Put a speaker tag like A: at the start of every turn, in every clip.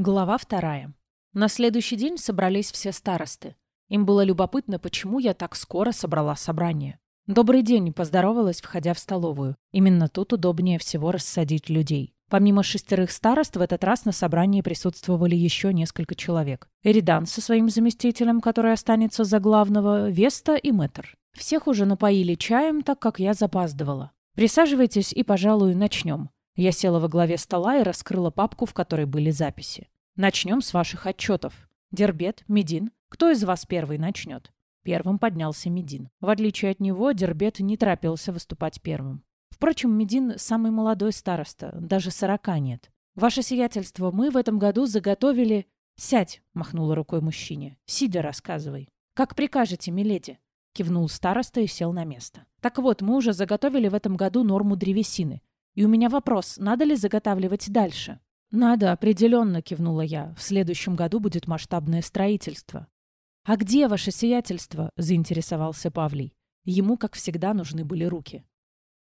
A: Глава вторая. На следующий день собрались все старосты. Им было любопытно, почему я так скоро собрала собрание. «Добрый день», — поздоровалась, входя в столовую. Именно тут удобнее всего рассадить людей. Помимо шестерых старост, в этот раз на собрании присутствовали еще несколько человек. Эридан со своим заместителем, который останется за главного, Веста и Мэтр. Всех уже напоили чаем, так как я запаздывала. «Присаживайтесь и, пожалуй, начнем». Я села во главе стола и раскрыла папку, в которой были записи. Начнем с ваших отчетов. Дербет, Медин. Кто из вас первый начнет? Первым поднялся Медин. В отличие от него, Дербет не торопился выступать первым. Впрочем, Медин самый молодой староста, даже сорока нет. Ваше сиятельство, мы в этом году заготовили... «Сядь!» — махнула рукой мужчине. «Сидя рассказывай». «Как прикажете, миледи?» — кивнул староста и сел на место. «Так вот, мы уже заготовили в этом году норму древесины. И у меня вопрос, надо ли заготавливать дальше? Надо, определенно, кивнула я. В следующем году будет масштабное строительство. А где ваше сиятельство? заинтересовался Павлий. Ему, как всегда, нужны были руки.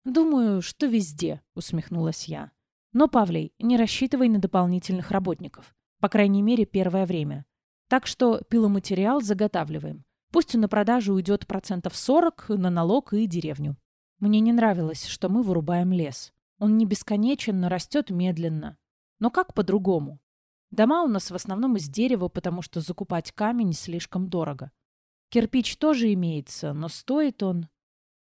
A: Думаю, что везде, усмехнулась я. Но, Павлий, не рассчитывай на дополнительных работников. По крайней мере, первое время. Так что пиломатериал заготавливаем. Пусть на продажу уйдет процентов 40 на налог и деревню. Мне не нравилось, что мы вырубаем лес. Он не бесконечен, но растет медленно. Но как по-другому? Дома у нас в основном из дерева, потому что закупать камень слишком дорого. Кирпич тоже имеется, но стоит он...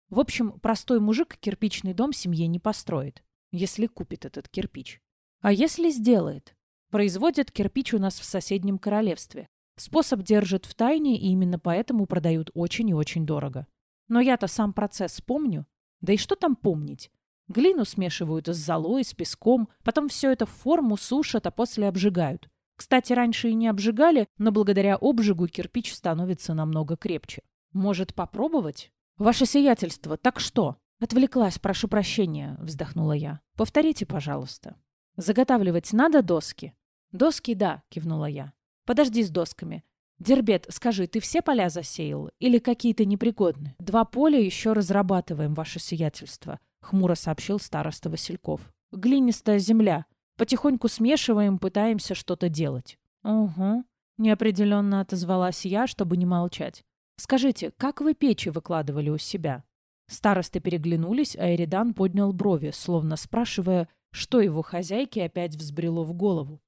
A: В общем, простой мужик кирпичный дом семье не построит, если купит этот кирпич. А если сделает? Производят кирпич у нас в соседнем королевстве. Способ держат в тайне, и именно поэтому продают очень и очень дорого. Но я-то сам процесс помню. Да и что там помнить? Глину смешивают с золой, с песком, потом все это в форму сушат, а после обжигают. Кстати, раньше и не обжигали, но благодаря обжигу кирпич становится намного крепче. Может, попробовать? Ваше сиятельство, так что? Отвлеклась, прошу прощения, вздохнула я. Повторите, пожалуйста. Заготавливать надо доски? Доски, да, кивнула я. Подожди с досками. Дербет, скажи, ты все поля засеял или какие-то непригодны? Два поля еще разрабатываем, ваше сиятельство. — хмуро сообщил староста Васильков. «Глинистая земля. Потихоньку смешиваем, пытаемся что-то делать». «Угу», — неопределенно отозвалась я, чтобы не молчать. «Скажите, как вы печи выкладывали у себя?» Старосты переглянулись, а Эридан поднял брови, словно спрашивая, что его хозяйке опять взбрело в голову.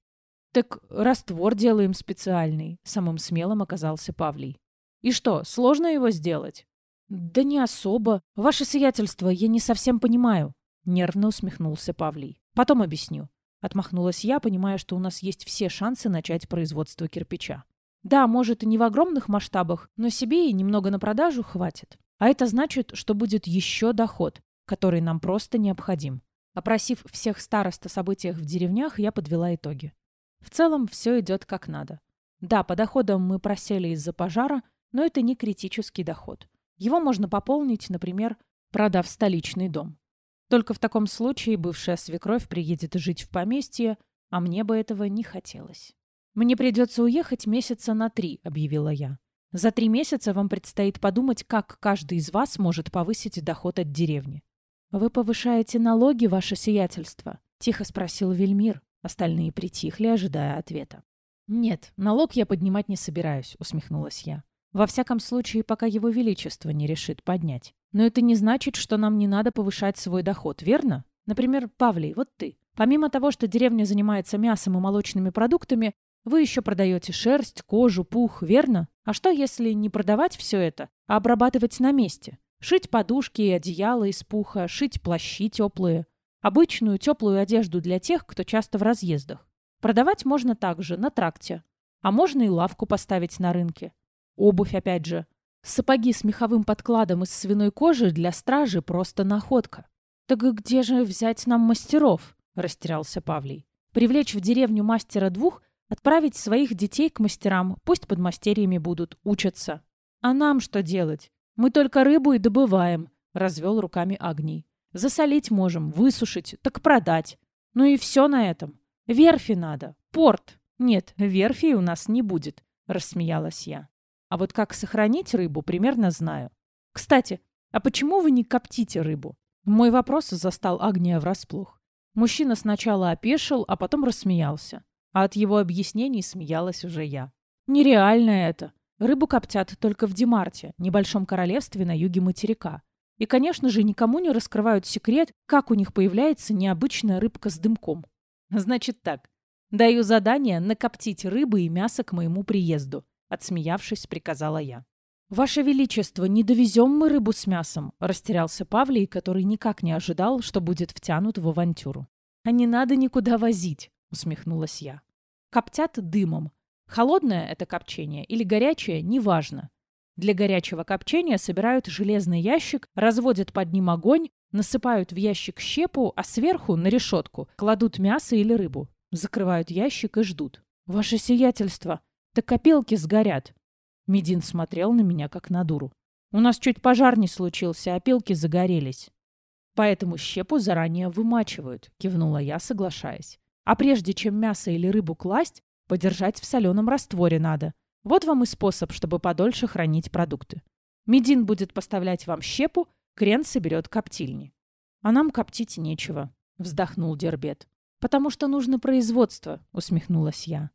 A: «Так раствор делаем специальный», — самым смелым оказался Павлий. «И что, сложно его сделать?» «Да не особо. Ваше сиятельство, я не совсем понимаю», — нервно усмехнулся Павлий. «Потом объясню». Отмахнулась я, понимая, что у нас есть все шансы начать производство кирпича. Да, может, и не в огромных масштабах, но себе и немного на продажу хватит. А это значит, что будет еще доход, который нам просто необходим. Опросив всех старост о событиях в деревнях, я подвела итоги. В целом, все идет как надо. Да, по доходам мы просели из-за пожара, но это не критический доход. Его можно пополнить, например, продав столичный дом. Только в таком случае бывшая свекровь приедет жить в поместье, а мне бы этого не хотелось. «Мне придется уехать месяца на три», — объявила я. «За три месяца вам предстоит подумать, как каждый из вас может повысить доход от деревни». «Вы повышаете налоги, ваше сиятельство?» — тихо спросил Вельмир. Остальные притихли, ожидая ответа. «Нет, налог я поднимать не собираюсь», — усмехнулась я. Во всяком случае, пока его величество не решит поднять. Но это не значит, что нам не надо повышать свой доход, верно? Например, Павлий, вот ты. Помимо того, что деревня занимается мясом и молочными продуктами, вы еще продаете шерсть, кожу, пух, верно? А что, если не продавать все это, а обрабатывать на месте? Шить подушки и одеяла из пуха, шить плащи теплые. Обычную теплую одежду для тех, кто часто в разъездах. Продавать можно также на тракте. А можно и лавку поставить на рынке. Обувь опять же. Сапоги с меховым подкладом из свиной кожи для стражи просто находка. «Так где же взять нам мастеров?» – растерялся Павлий. «Привлечь в деревню мастера двух, отправить своих детей к мастерам, пусть под мастерьями будут, учатся. А нам что делать? Мы только рыбу и добываем», – развел руками Агний. «Засолить можем, высушить, так продать. Ну и все на этом. Верфи надо, порт. Нет, верфи у нас не будет», – рассмеялась я. А вот как сохранить рыбу, примерно знаю. Кстати, а почему вы не коптите рыбу? Мой вопрос застал Агния врасплох. Мужчина сначала опешил, а потом рассмеялся. А от его объяснений смеялась уже я. Нереально это. Рыбу коптят только в Димарте, небольшом королевстве на юге материка. И, конечно же, никому не раскрывают секрет, как у них появляется необычная рыбка с дымком. Значит так. Даю задание накоптить рыбы и мясо к моему приезду. Отсмеявшись, приказала я. «Ваше Величество, не довезем мы рыбу с мясом», – растерялся Павлий, который никак не ожидал, что будет втянут в авантюру. «А не надо никуда возить», – усмехнулась я. «Коптят дымом. Холодное это копчение или горячее – неважно. Для горячего копчения собирают железный ящик, разводят под ним огонь, насыпают в ящик щепу, а сверху, на решетку, кладут мясо или рыбу. Закрывают ящик и ждут. «Ваше сиятельство, так копилки сгорят», Медин смотрел на меня, как на дуру. «У нас чуть пожар не случился, а пилки загорелись». «Поэтому щепу заранее вымачивают», — кивнула я, соглашаясь. «А прежде чем мясо или рыбу класть, подержать в соленом растворе надо. Вот вам и способ, чтобы подольше хранить продукты. Медин будет поставлять вам щепу, Крен соберет коптильни». «А нам коптить нечего», — вздохнул Дербет. «Потому что нужно производство», — усмехнулась я.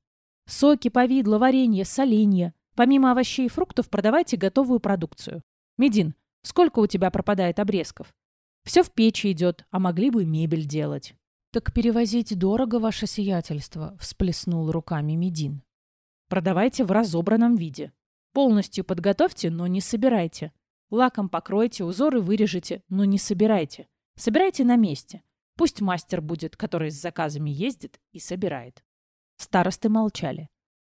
A: «Соки, повидло, варенье, соленье. Помимо овощей и фруктов продавайте готовую продукцию. Медин, сколько у тебя пропадает обрезков? Все в печи идет, а могли бы мебель делать. Так перевозить дорого, ваше сиятельство, всплеснул руками Медин. Продавайте в разобранном виде. Полностью подготовьте, но не собирайте. Лаком покройте, узоры вырежете, но не собирайте. Собирайте на месте. Пусть мастер будет, который с заказами ездит и собирает. Старосты молчали.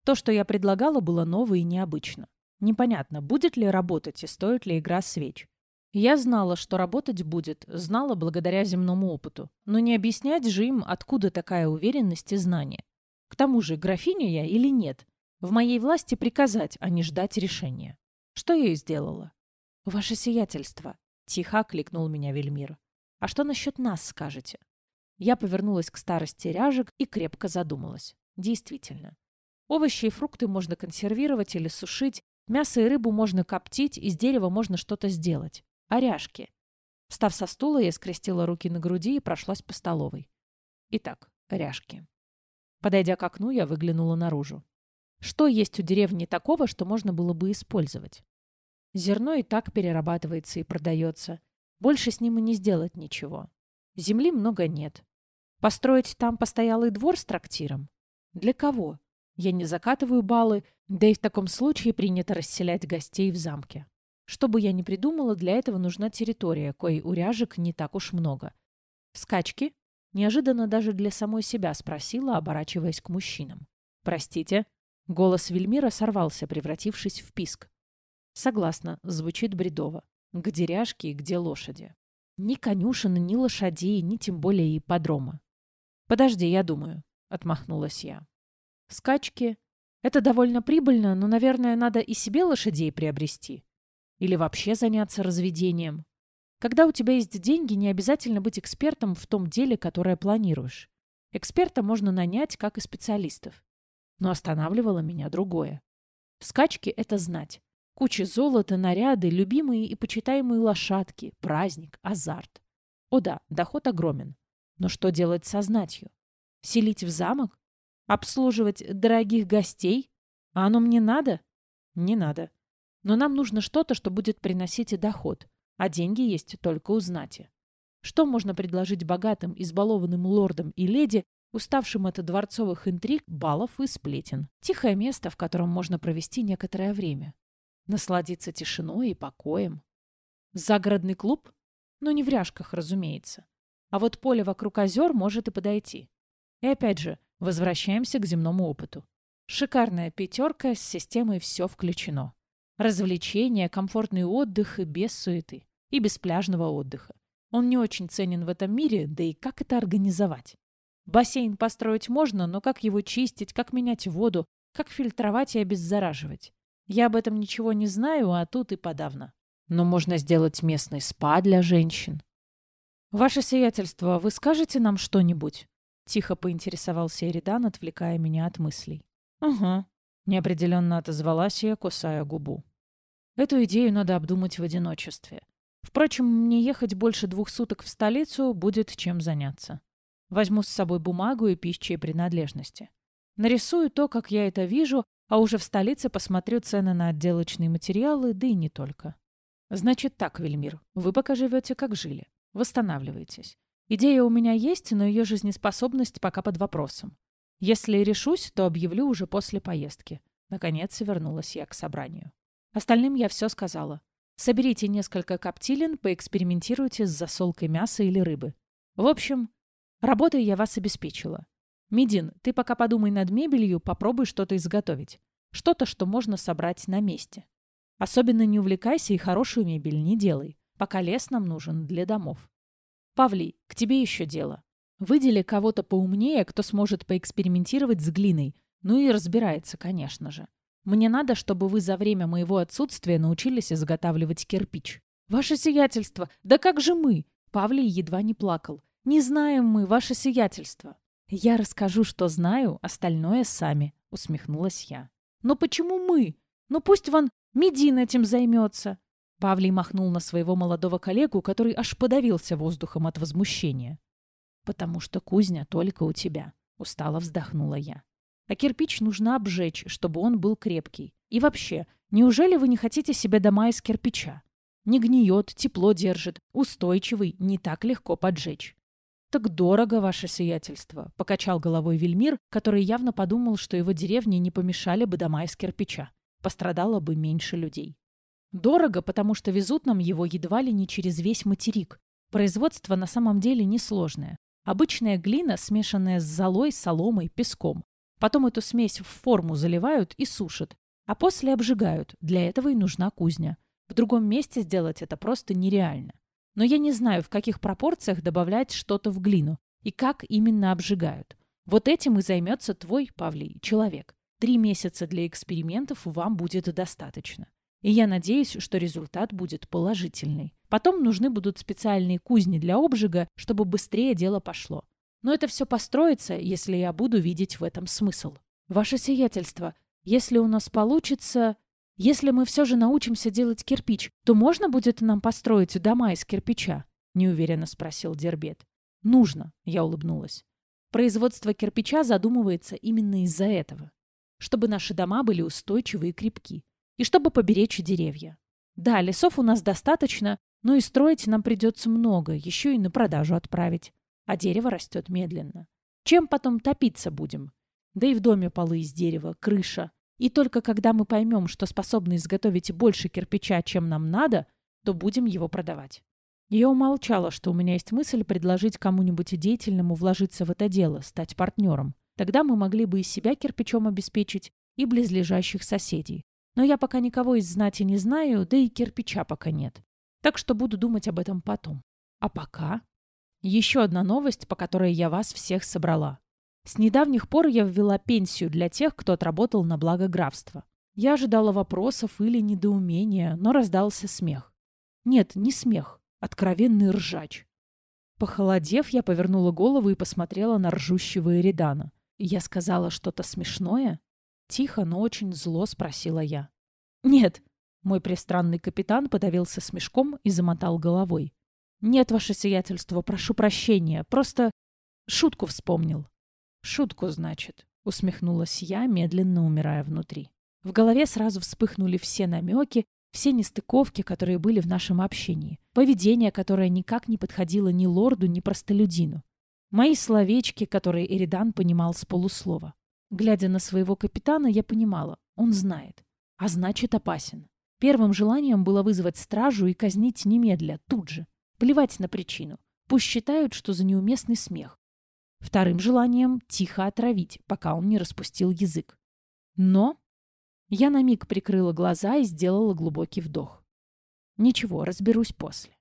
A: То, что я предлагала, было ново и необычно. Непонятно, будет ли работать и стоит ли игра свеч. Я знала, что работать будет, знала благодаря земному опыту. Но не объяснять же им, откуда такая уверенность и знание. К тому же, графиня я или нет, в моей власти приказать, а не ждать решения. Что я и сделала. «Ваше сиятельство», — тихо кликнул меня Вельмир. «А что насчет нас скажете?» Я повернулась к старости ряжек и крепко задумалась. Действительно, Овощи и фрукты можно консервировать или сушить, мясо и рыбу можно коптить, из дерева можно что-то сделать. Оряшки. Встав со стула, я скрестила руки на груди и прошлась по столовой. Итак, ряжки. Подойдя к окну, я выглянула наружу. Что есть у деревни такого, что можно было бы использовать? Зерно и так перерабатывается и продается. Больше с ним и не сделать ничего. Земли много нет. Построить там постоялый двор с трактиром? Для кого? Я не закатываю баллы, да и в таком случае принято расселять гостей в замке. Что бы я ни придумала, для этого нужна территория, коей у ряжек не так уж много. Скачки? Неожиданно даже для самой себя спросила, оборачиваясь к мужчинам. «Простите?» Голос Вельмира сорвался, превратившись в писк. Согласна, звучит бредово. Где ряжки и где лошади? Ни конюшины, ни лошадей, ни тем более и подрома. «Подожди, я думаю», — отмахнулась я. Скачки. Это довольно прибыльно, но, наверное, надо и себе лошадей приобрести. Или вообще заняться разведением. Когда у тебя есть деньги, не обязательно быть экспертом в том деле, которое планируешь. Эксперта можно нанять, как и специалистов. Но останавливало меня другое. Скачки — это знать. Куча золота, наряды, любимые и почитаемые лошадки, праздник, азарт. О да, доход огромен. Но что делать со знатью? Селить в замок? Обслуживать дорогих гостей? А оно мне надо? Не надо. Но нам нужно что-то, что будет приносить и доход. А деньги есть только у знати. Что можно предложить богатым, избалованным лордам и леди, уставшим от дворцовых интриг, балов и сплетен? Тихое место, в котором можно провести некоторое время. Насладиться тишиной и покоем. Загородный клуб? Но не в ряжках, разумеется. А вот поле вокруг озер может и подойти. И опять же, Возвращаемся к земному опыту. Шикарная пятерка с системой «все включено». Развлечения, комфортный отдых и без суеты. И без пляжного отдыха. Он не очень ценен в этом мире, да и как это организовать? Бассейн построить можно, но как его чистить, как менять воду, как фильтровать и обеззараживать? Я об этом ничего не знаю, а тут и подавно. Но можно сделать местный спа для женщин. Ваше сиятельство, вы скажете нам что-нибудь? Тихо поинтересовался Эридан, отвлекая меня от мыслей. «Ага», — неопределенно отозвалась я, кусая губу. «Эту идею надо обдумать в одиночестве. Впрочем, мне ехать больше двух суток в столицу будет чем заняться. Возьму с собой бумагу и пищи принадлежности. Нарисую то, как я это вижу, а уже в столице посмотрю цены на отделочные материалы, да и не только. Значит так, Вельмир, вы пока живете, как жили. Восстанавливаетесь. Идея у меня есть, но ее жизнеспособность пока под вопросом. Если решусь, то объявлю уже после поездки. Наконец вернулась я к собранию. Остальным я все сказала. Соберите несколько коптилин, поэкспериментируйте с засолкой мяса или рыбы. В общем, работой я вас обеспечила. Медин, ты пока подумай над мебелью, попробуй что-то изготовить. Что-то, что можно собрать на месте. Особенно не увлекайся и хорошую мебель не делай, пока лес нам нужен для домов. Павлий, к тебе еще дело. Выдели кого-то поумнее, кто сможет поэкспериментировать с глиной, ну и разбирается, конечно же. Мне надо, чтобы вы за время моего отсутствия научились изготавливать кирпич. Ваше сиятельство! Да как же мы? Павлий едва не плакал. Не знаем мы, ваше сиятельство. Я расскажу, что знаю, остальное сами, усмехнулась я. Но почему мы? Ну пусть вон Медин этим займется. Павлий махнул на своего молодого коллегу, который аж подавился воздухом от возмущения. «Потому что кузня только у тебя», — устало вздохнула я. «А кирпич нужно обжечь, чтобы он был крепкий. И вообще, неужели вы не хотите себе дома из кирпича? Не гниет, тепло держит, устойчивый, не так легко поджечь». «Так дорого, ваше сиятельство», — покачал головой Вельмир, который явно подумал, что его деревне не помешали бы дома из кирпича пострадало бы меньше людей. Дорого, потому что везут нам его едва ли не через весь материк. Производство на самом деле несложное. Обычная глина, смешанная с золой, соломой, песком. Потом эту смесь в форму заливают и сушат, а после обжигают. Для этого и нужна кузня. В другом месте сделать это просто нереально. Но я не знаю, в каких пропорциях добавлять что-то в глину и как именно обжигают. Вот этим и займется твой, Павлий, человек. Три месяца для экспериментов вам будет достаточно. И я надеюсь, что результат будет положительный. Потом нужны будут специальные кузни для обжига, чтобы быстрее дело пошло. Но это все построится, если я буду видеть в этом смысл. Ваше сиятельство, если у нас получится... Если мы все же научимся делать кирпич, то можно будет нам построить дома из кирпича? Неуверенно спросил Дербет. Нужно, я улыбнулась. Производство кирпича задумывается именно из-за этого чтобы наши дома были устойчивы и крепки, и чтобы поберечь деревья. Да, лесов у нас достаточно, но и строить нам придется много, еще и на продажу отправить. А дерево растет медленно. Чем потом топиться будем? Да и в доме полы из дерева, крыша. И только когда мы поймем, что способны изготовить больше кирпича, чем нам надо, то будем его продавать. Я умолчала, что у меня есть мысль предложить кому-нибудь деятельному вложиться в это дело, стать партнером. Тогда мы могли бы и себя кирпичом обеспечить, и близлежащих соседей. Но я пока никого из знати не знаю, да и кирпича пока нет. Так что буду думать об этом потом. А пока... Еще одна новость, по которой я вас всех собрала. С недавних пор я ввела пенсию для тех, кто отработал на благо графства. Я ожидала вопросов или недоумения, но раздался смех. Нет, не смех, откровенный ржач. Похолодев, я повернула голову и посмотрела на ржущего Эридана. «Я сказала что-то смешное?» Тихо, но очень зло спросила я. «Нет!» Мой пристранный капитан подавился смешком и замотал головой. «Нет, ваше сиятельство, прошу прощения. Просто шутку вспомнил». «Шутку, значит», — усмехнулась я, медленно умирая внутри. В голове сразу вспыхнули все намеки, все нестыковки, которые были в нашем общении. Поведение, которое никак не подходило ни лорду, ни простолюдину. Мои словечки, которые Эридан понимал с полуслова. Глядя на своего капитана, я понимала, он знает. А значит, опасен. Первым желанием было вызвать стражу и казнить немедля, тут же. Плевать на причину. Пусть считают, что за неуместный смех. Вторым желанием — тихо отравить, пока он не распустил язык. Но я на миг прикрыла глаза и сделала глубокий вдох. Ничего, разберусь после.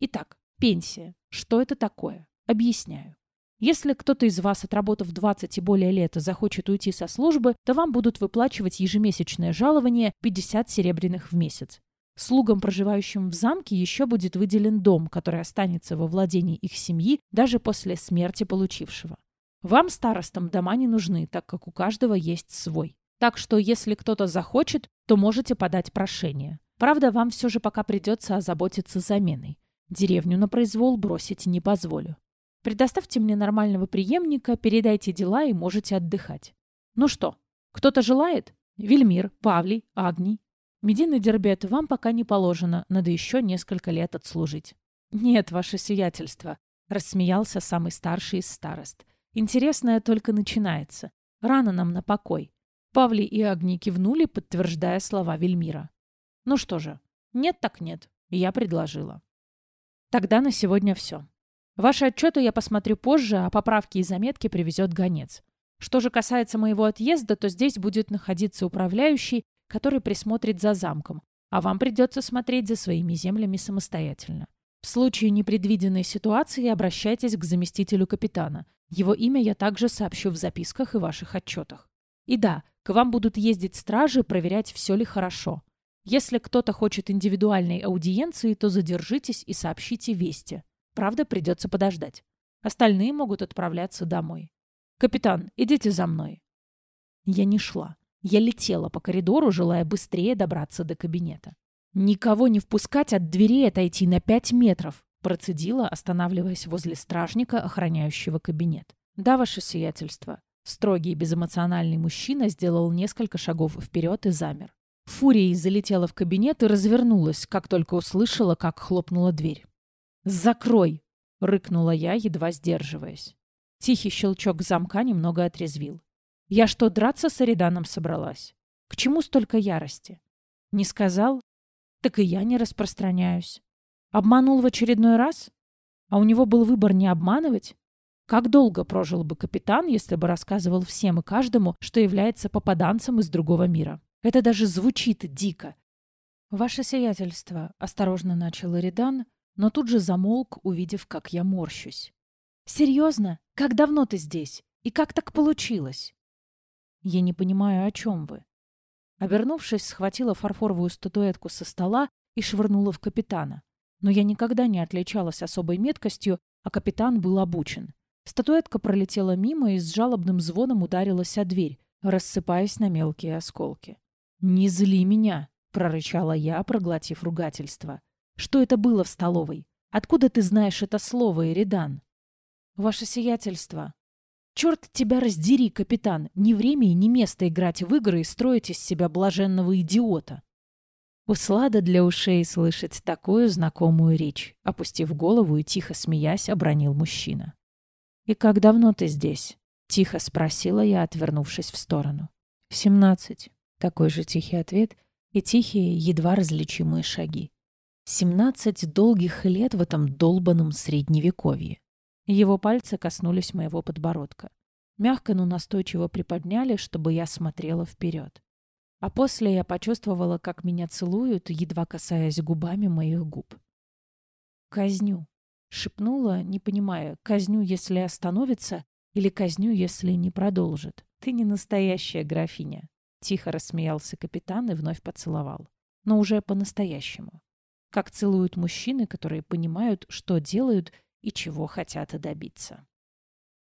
A: Итак, пенсия. Что это такое? Объясняю. Если кто-то из вас, отработав 20 и более лет, захочет уйти со службы, то вам будут выплачивать ежемесячное жалование 50 серебряных в месяц. Слугам, проживающим в замке, еще будет выделен дом, который останется во владении их семьи даже после смерти получившего. Вам, старостам, дома не нужны, так как у каждого есть свой. Так что, если кто-то захочет, то можете подать прошение. Правда, вам все же пока придется озаботиться заменой. Деревню на произвол бросить не позволю. Предоставьте мне нормального преемника, передайте дела и можете отдыхать. Ну что, кто-то желает? Вельмир, Павлий, Агний. Медийный дербет вам пока не положено, надо еще несколько лет отслужить. Нет, ваше сиятельство, рассмеялся самый старший из старост. Интересное только начинается. Рано нам на покой. Павли и Агни кивнули, подтверждая слова Вельмира. Ну что же, нет так нет. Я предложила. Тогда на сегодня все. Ваши отчеты я посмотрю позже, а поправки и заметки привезет гонец. Что же касается моего отъезда, то здесь будет находиться управляющий, который присмотрит за замком, а вам придется смотреть за своими землями самостоятельно. В случае непредвиденной ситуации обращайтесь к заместителю капитана. Его имя я также сообщу в записках и ваших отчетах. И да, к вам будут ездить стражи, проверять, все ли хорошо. Если кто-то хочет индивидуальной аудиенции, то задержитесь и сообщите вести. Правда, придется подождать. Остальные могут отправляться домой. «Капитан, идите за мной». Я не шла. Я летела по коридору, желая быстрее добраться до кабинета. «Никого не впускать от двери отойти на пять метров», процедила, останавливаясь возле стражника, охраняющего кабинет. «Да, ваше сиятельство». Строгий безэмоциональный мужчина сделал несколько шагов вперед и замер. Фурией залетела в кабинет и развернулась, как только услышала, как хлопнула дверь. «Закрой!» — рыкнула я, едва сдерживаясь. Тихий щелчок замка немного отрезвил. Я что, драться с Ариданом собралась? К чему столько ярости? Не сказал? Так и я не распространяюсь. Обманул в очередной раз? А у него был выбор не обманывать? Как долго прожил бы капитан, если бы рассказывал всем и каждому, что является попаданцем из другого мира? Это даже звучит дико. «Ваше сиятельство», — осторожно начал Эридан, но тут же замолк, увидев, как я морщусь. «Серьезно? Как давно ты здесь? И как так получилось?» «Я не понимаю, о чем вы». Обернувшись, схватила фарфоровую статуэтку со стола и швырнула в капитана. Но я никогда не отличалась особой меткостью, а капитан был обучен. Статуэтка пролетела мимо и с жалобным звоном ударилась о дверь, рассыпаясь на мелкие осколки. «Не зли меня!» — прорычала я, проглотив ругательство. «Что это было в столовой? Откуда ты знаешь это слово, Эридан?» «Ваше сиятельство». «Черт тебя раздери, капитан! Ни время и ни место играть в игры и строить из себя блаженного идиота!» Услада для ушей слышать такую знакомую речь. Опустив голову и тихо смеясь, обронил мужчина. «И как давно ты здесь?» — тихо спросила я, отвернувшись в сторону. «Семнадцать». Такой же тихий ответ и тихие, едва различимые шаги. Семнадцать долгих лет в этом долбанном средневековье. Его пальцы коснулись моего подбородка. Мягко, но настойчиво приподняли, чтобы я смотрела вперед. А после я почувствовала, как меня целуют, едва касаясь губами моих губ. «Казню», — шепнула, не понимая, казню, если остановится, или казню, если не продолжит. «Ты не настоящая графиня», — тихо рассмеялся капитан и вновь поцеловал. Но уже по-настоящему. Как целуют мужчины, которые понимают, что делают и чего хотят добиться.